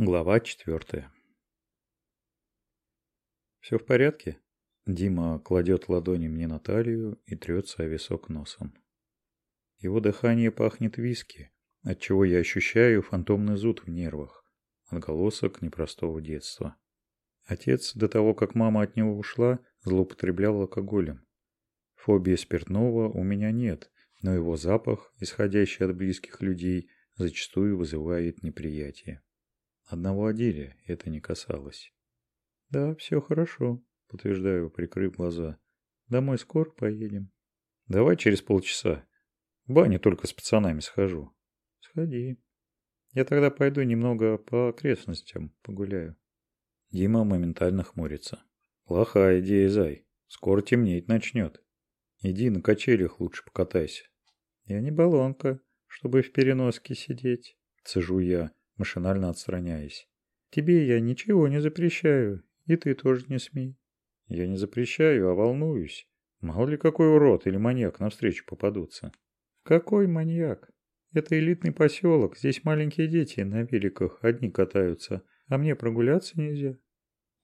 Глава четвертая. «Все в порядке?» Дима кладет ладони мне на талию и трется о висок носом. Его дыхание пахнет виски, отчего я ощущаю фантомный зуд в нервах, отголосок непростого детства. Отец, до того, как мама от него ушла, злоупотреблял алкоголем. Фобии спиртного у меня нет, но его запах, исходящий от близких людей, зачастую вызывает неприятие. Одного Адиля это не касалось. «Да, все хорошо», — подтверждаю, прикрыв глаза. «Домой скоро поедем». «Давай через полчаса. В баню только с пацанами схожу». «Сходи. Я тогда пойду немного по окрестностям погуляю». Дима моментально хмурится. «Плохая идея, Зай. Скоро темнеть начнет. Иди на качелях лучше покатайся». «Я не баллонка, чтобы в переноске сидеть», — цежу я машинально отстраняясь. «Тебе я ничего не запрещаю, и ты тоже не смей». «Я не запрещаю, а волнуюсь. Мало ли какой урод или маньяк навстречу попадутся». «Какой маньяк? Это элитный поселок, здесь маленькие дети на великах одни катаются, а мне прогуляться нельзя».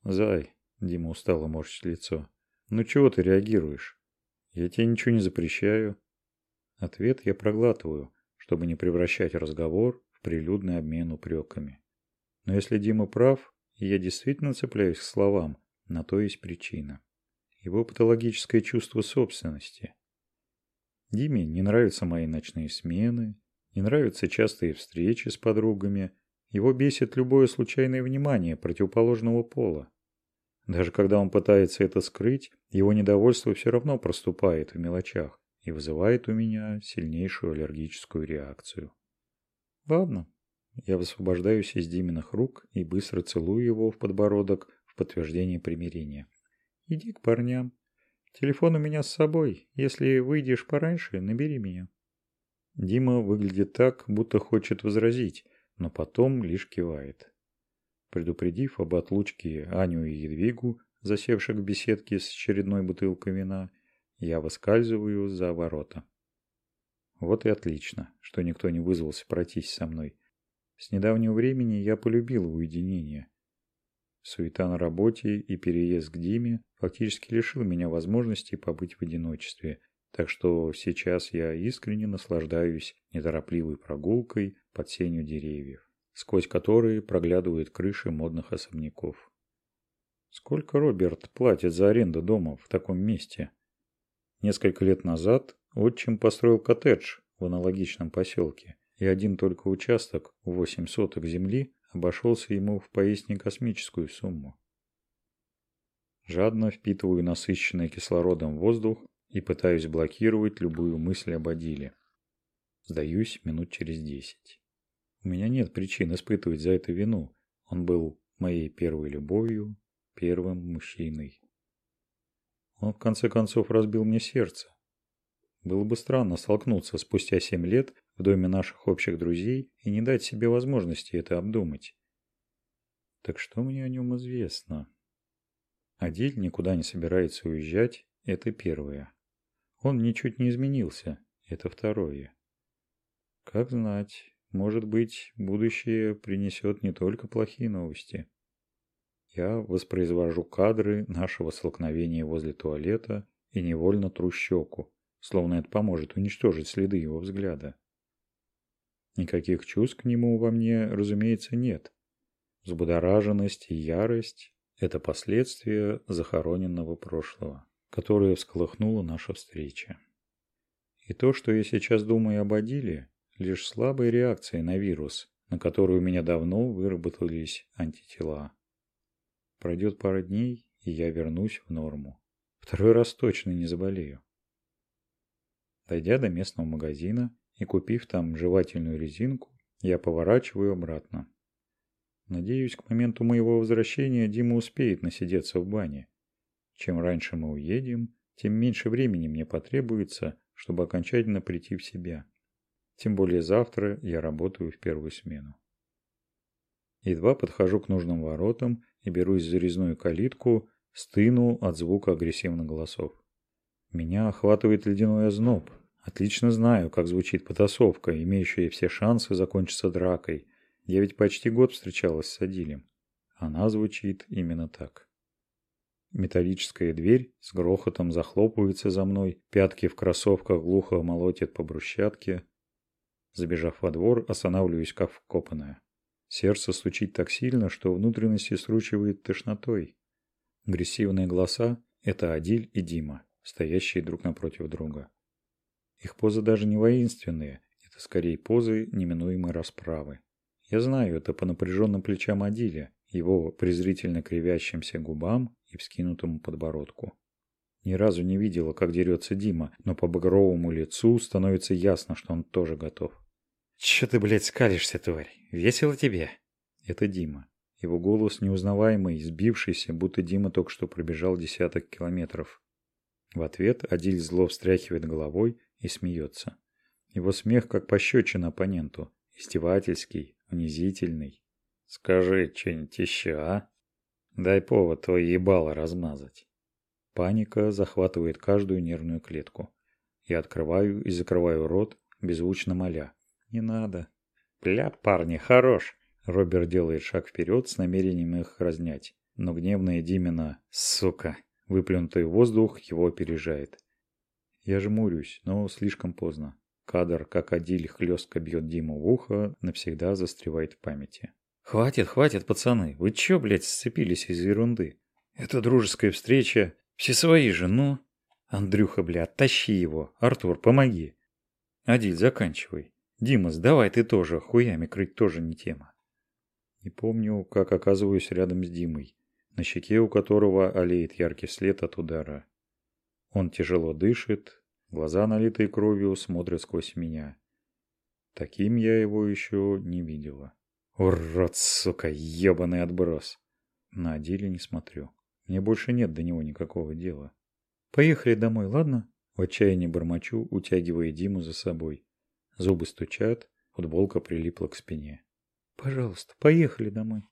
«Зай», — Дима устало морщит лицо, — «ну чего ты реагируешь? Я тебе ничего не запрещаю». Ответ я проглатываю, чтобы не превращать разговор прилюдный обмен упреками. Но если Дима прав, и я действительно цепляюсь к словам, на то есть причина. Его патологическое чувство собственности. Диме не нравятся мои ночные смены, не нравятся частые встречи с подругами, его бесит любое случайное внимание противоположного пола. Даже когда он пытается это скрыть, его недовольство все равно проступает в мелочах и вызывает у меня сильнейшую аллергическую реакцию. Ладно. Я высвобождаюсь из Диминых рук и быстро целую его в подбородок в подтверждение примирения. Иди к парням. Телефон у меня с собой. Если выйдешь пораньше, набери меня. Дима выглядит так, будто хочет возразить, но потом лишь кивает. Предупредив об отлучке Аню и Едвигу, засевших в беседке с очередной бутылкой вина, я выскальзываю за ворота. Вот и отлично, что никто не вызвался пройтись со мной. С недавнего времени я полюбил уединение. Суета на работе и переезд к Диме фактически лишил меня возможности побыть в одиночестве, так что сейчас я искренне наслаждаюсь неторопливой прогулкой под сенью деревьев, сквозь которые проглядывают крыши модных особняков. Сколько Роберт платит за аренду дома в таком месте? Несколько лет назад Отчим построил коттедж в аналогичном поселке, и один только участок, 8 соток земли, обошелся ему в поистине космическую сумму. Жадно впитываю насыщенный кислородом воздух и пытаюсь блокировать любую мысль об Адиле. Сдаюсь минут через десять. У меня нет причин испытывать за это вину. Он был моей первой любовью, первым мужчиной. Он в конце концов разбил мне сердце, было бы странно столкнуться спустя семь лет в доме наших общих друзей и не дать себе возможности это обдумать. Так что мне о нем известно? Адиль никуда не собирается уезжать, это первое. Он ничуть не изменился, это второе. Как знать, может быть, будущее принесет не только плохие новости. Я воспроизвожу кадры нашего столкновения возле туалета и невольно тру щеку, словно это поможет уничтожить следы его взгляда. Никаких чувств к нему во мне, разумеется, нет. Взбудораженность и ярость – это последствия захороненного прошлого, которое всколыхнула наша встреча. И то, что я сейчас думаю об Адиле, лишь слабая реакция на вирус, на который у меня давно выработались антитела. Пройдет пара дней, и я вернусь в норму. Второй раз точно не заболею. Дойдя до местного магазина и купив там жевательную резинку, я поворачиваю обратно. Надеюсь, к моменту моего возвращения Дима успеет насидеться в бане. Чем раньше мы уедем, тем меньше времени мне потребуется, чтобы окончательно прийти в себя. Тем более завтра я работаю в первую смену. Едва подхожу к нужным воротам и берусь за резную калитку, стыну от звука агрессивных голосов. Меня охватывает ледяной озноб. Отлично знаю, как звучит потасовка, имеющая все шансы закончиться дракой. Я ведь почти год встречалась с Адилем. Она звучит именно так. Металлическая дверь с грохотом захлопывается за мной, пятки в кроссовках глухо молотят по брусчатке. Забежав во двор, останавливаюсь как вкопанная. Сердце стучит так сильно, что внутренности сручивает тошнотой. Агрессивные голоса – это Адиль и Дима, стоящие друг напротив друга. Их позы даже не воинственные, это скорее позы неминуемой расправы. Я знаю это по напряженным плечам Адиля, его презрительно кривящимся губам и вскинутому подбородку. Ни разу не видела, как дерется Дима, но по багровому лицу становится ясно, что он тоже готов. «Чё ты, блядь, скалишься, тварь? Весело тебе?» Это Дима. Его голос неузнаваемый, сбившийся, будто Дима только что пробежал десяток километров. В ответ Адиль зло встряхивает головой и смеется. Его смех как пощечина оппоненту, издевательский, унизительный. «Скажи что-нибудь еще, а?» Дай повод твои ебало размазать. Паника захватывает каждую нервную клетку. Я открываю и закрываю рот, беззвучно моля. Не надо. Бля, парни, хорош. Роберт делает шаг вперед с намерением их разнять. Но гневная Димина, сука, выплюнутый воздух его опережает. Я жмурюсь, но слишком поздно. Кадр, как Адиль хлестко бьет Диму в ухо, навсегда застревает в памяти. Хватит, хватит, пацаны. Вы чё, блядь, сцепились из ерунды? Это дружеская встреча. Все свои же, ну. Андрюха, блядь, тащи его. Артур, помоги. Адиль, заканчивай. Димас, давай ты тоже. Хуями крыть тоже не тема. Не помню, как оказываюсь рядом с Димой, на щеке у которого олеет яркий след от удара. Он тяжело дышит, глаза, налитые кровью, смотрят сквозь меня. Таким я его еще не видела. Урод, сука, ебаный отброс. На деле не смотрю. Мне больше нет до него никакого дела. Поехали домой, ладно? В отчаянии бормочу, утягивая Диму за собой. Зубы стучат, футболка прилипла к спине. Пожалуйста, поехали домой.